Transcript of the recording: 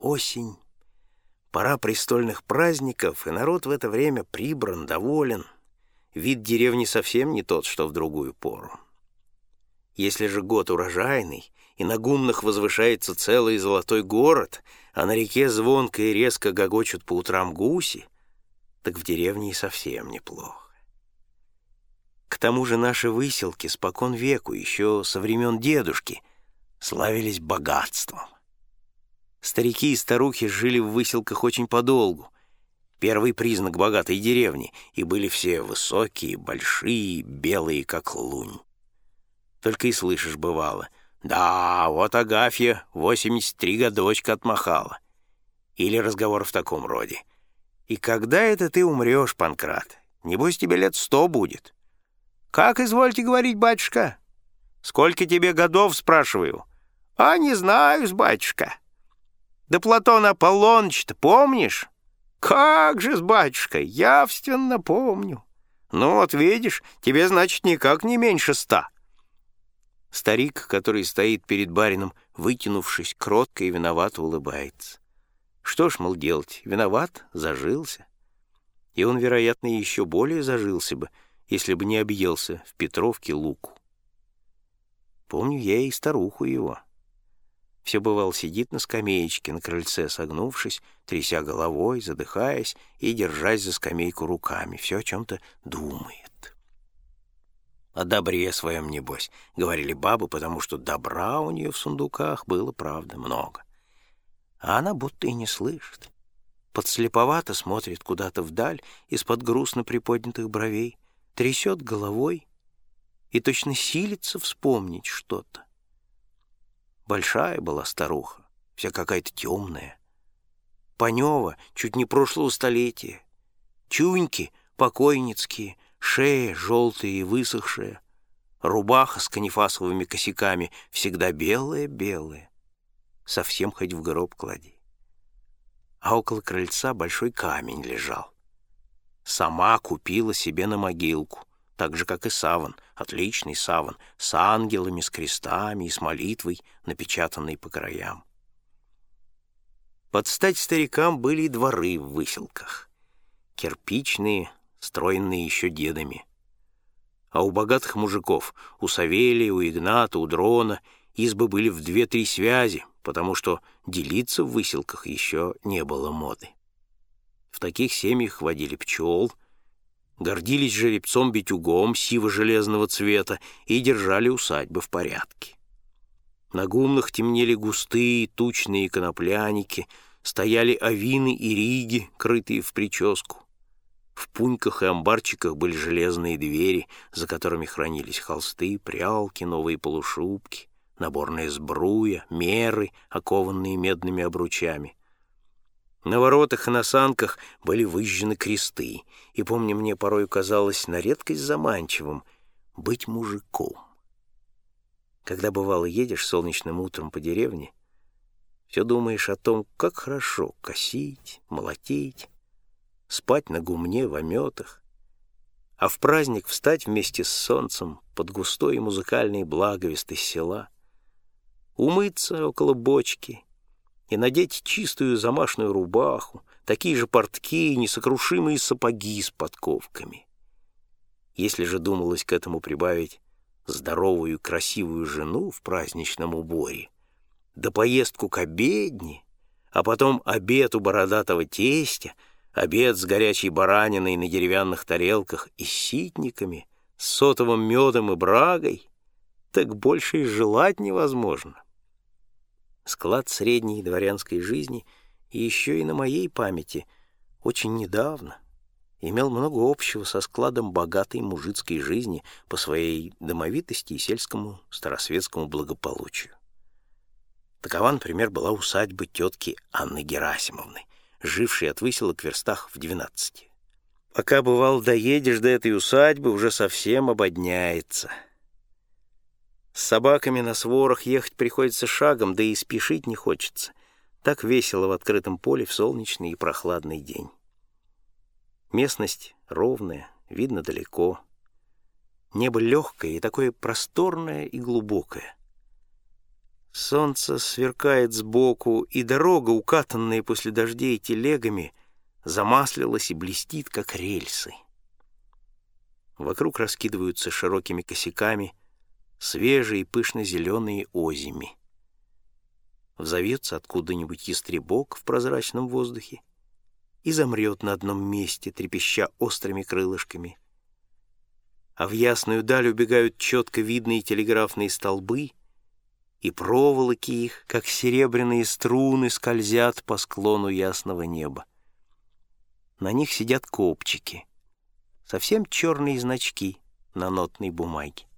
Осень, пора престольных праздников, и народ в это время прибран, доволен. Вид деревни совсем не тот, что в другую пору. Если же год урожайный, и на гумнах возвышается целый золотой город, а на реке звонко и резко гогочут по утрам гуси, так в деревне и совсем неплохо. К тому же наши выселки спокон веку, еще со времен дедушки, славились богатством. Старики и старухи жили в выселках очень подолгу. Первый признак богатой деревни, и были все высокие, большие, белые, как лунь. Только и слышишь, бывало, «Да, вот Агафья 83 годочка отмахала». Или разговор в таком роде. «И когда это ты умрешь, Панкрат? Небось, тебе лет сто будет». «Как, извольте говорить, батюшка?» «Сколько тебе годов, спрашиваю?» «А не знаю, батюшка». «Да Платон Аполлоныч-то помнишь?» «Как же, с батюшкой, явственно помню». «Ну вот видишь, тебе, значит, никак не меньше ста». Старик, который стоит перед барином, вытянувшись, кротко и виновато улыбается. Что ж, мол, делать? Виноват, зажился. И он, вероятно, еще более зажился бы, если бы не объелся в Петровке луку. Помню я и старуху его. Все бывал сидит на скамеечке на крыльце, согнувшись, тряся головой, задыхаясь и держась за скамейку руками, все о чем-то думает. О добре своем, небось, говорили бабы, потому что добра у нее в сундуках было, правда, много. А она будто и не слышит. Подслеповато смотрит куда-то вдаль из-под грустно приподнятых бровей, трясет головой и точно силится вспомнить что-то. Большая была старуха, вся какая-то темная. Панева чуть не прошлого столетия. Чуньки покойницкие, шея желтая и высохшая. Рубаха с канифасовыми косяками всегда белая-белая. Совсем хоть в гроб клади. А около крыльца большой камень лежал. Сама купила себе на могилку, так же, как и саван, отличный саван, с ангелами, с крестами и с молитвой, напечатанной по краям. Под стать старикам были и дворы в выселках. Кирпичные, строенные еще дедами. А у богатых мужиков, у Савелия, у Игната, у Дрона, избы были в две-три связи, потому что делиться в выселках еще не было моды. В таких семьях водили пчел, гордились жеребцом-битюгом сиво-железного цвета и держали усадьбы в порядке. На гумнах темнели густые тучные конопляники, стояли авины и риги, крытые в прическу. В пуньках и амбарчиках были железные двери, за которыми хранились холсты, прялки, новые полушубки, наборная сбруя, меры, окованные медными обручами. На воротах и на санках были выжжены кресты, и, помню, мне порой казалось на редкость заманчивым быть мужиком. Когда, бывало, едешь солнечным утром по деревне, все думаешь о том, как хорошо косить, молотить, спать на гумне в ометах, а в праздник встать вместе с солнцем под густой музыкальной благовест из села, умыться около бочки — и надеть чистую замашную рубаху, такие же портки и несокрушимые сапоги с подковками. Если же думалось к этому прибавить здоровую красивую жену в праздничном уборе, да поездку к обедне, а потом обед у бородатого тестя, обед с горячей бараниной на деревянных тарелках и ситниками, с сотовым медом и брагой, так больше и желать невозможно склад средней дворянской жизни и еще и на моей памяти очень недавно имел много общего со складом богатой мужицкой жизни по своей домовитости и сельскому старосветскому благополучию. Такова, например, была усадьба тетки Анны Герасимовны, жившей от выселок в верстах в двенадцати. Пока, бывал, доедешь до этой усадьбы, уже совсем ободняется — с собаками на сворах ехать приходится шагом, да и спешить не хочется. Так весело в открытом поле в солнечный и прохладный день. Местность ровная, видно далеко. Небо легкое и такое просторное и глубокое. Солнце сверкает сбоку, и дорога, укатанная после дождей телегами, замаслилась и блестит, как рельсы. Вокруг раскидываются широкими косяками свежие пышно-зеленые озими. Взовется откуда-нибудь ястребок в прозрачном воздухе и замрет на одном месте, трепеща острыми крылышками. А в ясную даль убегают четко видные телеграфные столбы, и проволоки их, как серебряные струны, скользят по склону ясного неба. На них сидят копчики — совсем черные значки на нотной бумаге.